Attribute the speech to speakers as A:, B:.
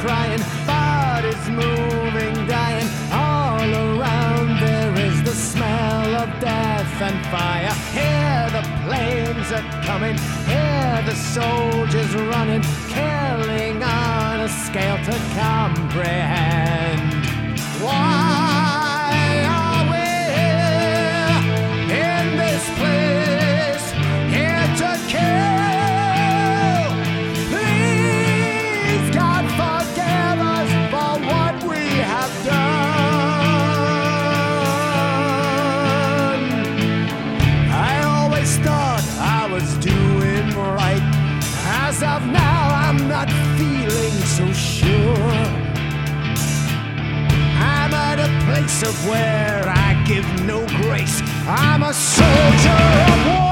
A: crying, bodies moving, dying. All around there is the smell of death and fire. Hear the planes are coming, hear the soldiers running, killing on a scale to comprehend. Why was doing right. As of now, I'm not feeling so sure. I'm at a place of where I give no grace. I'm a soldier of war.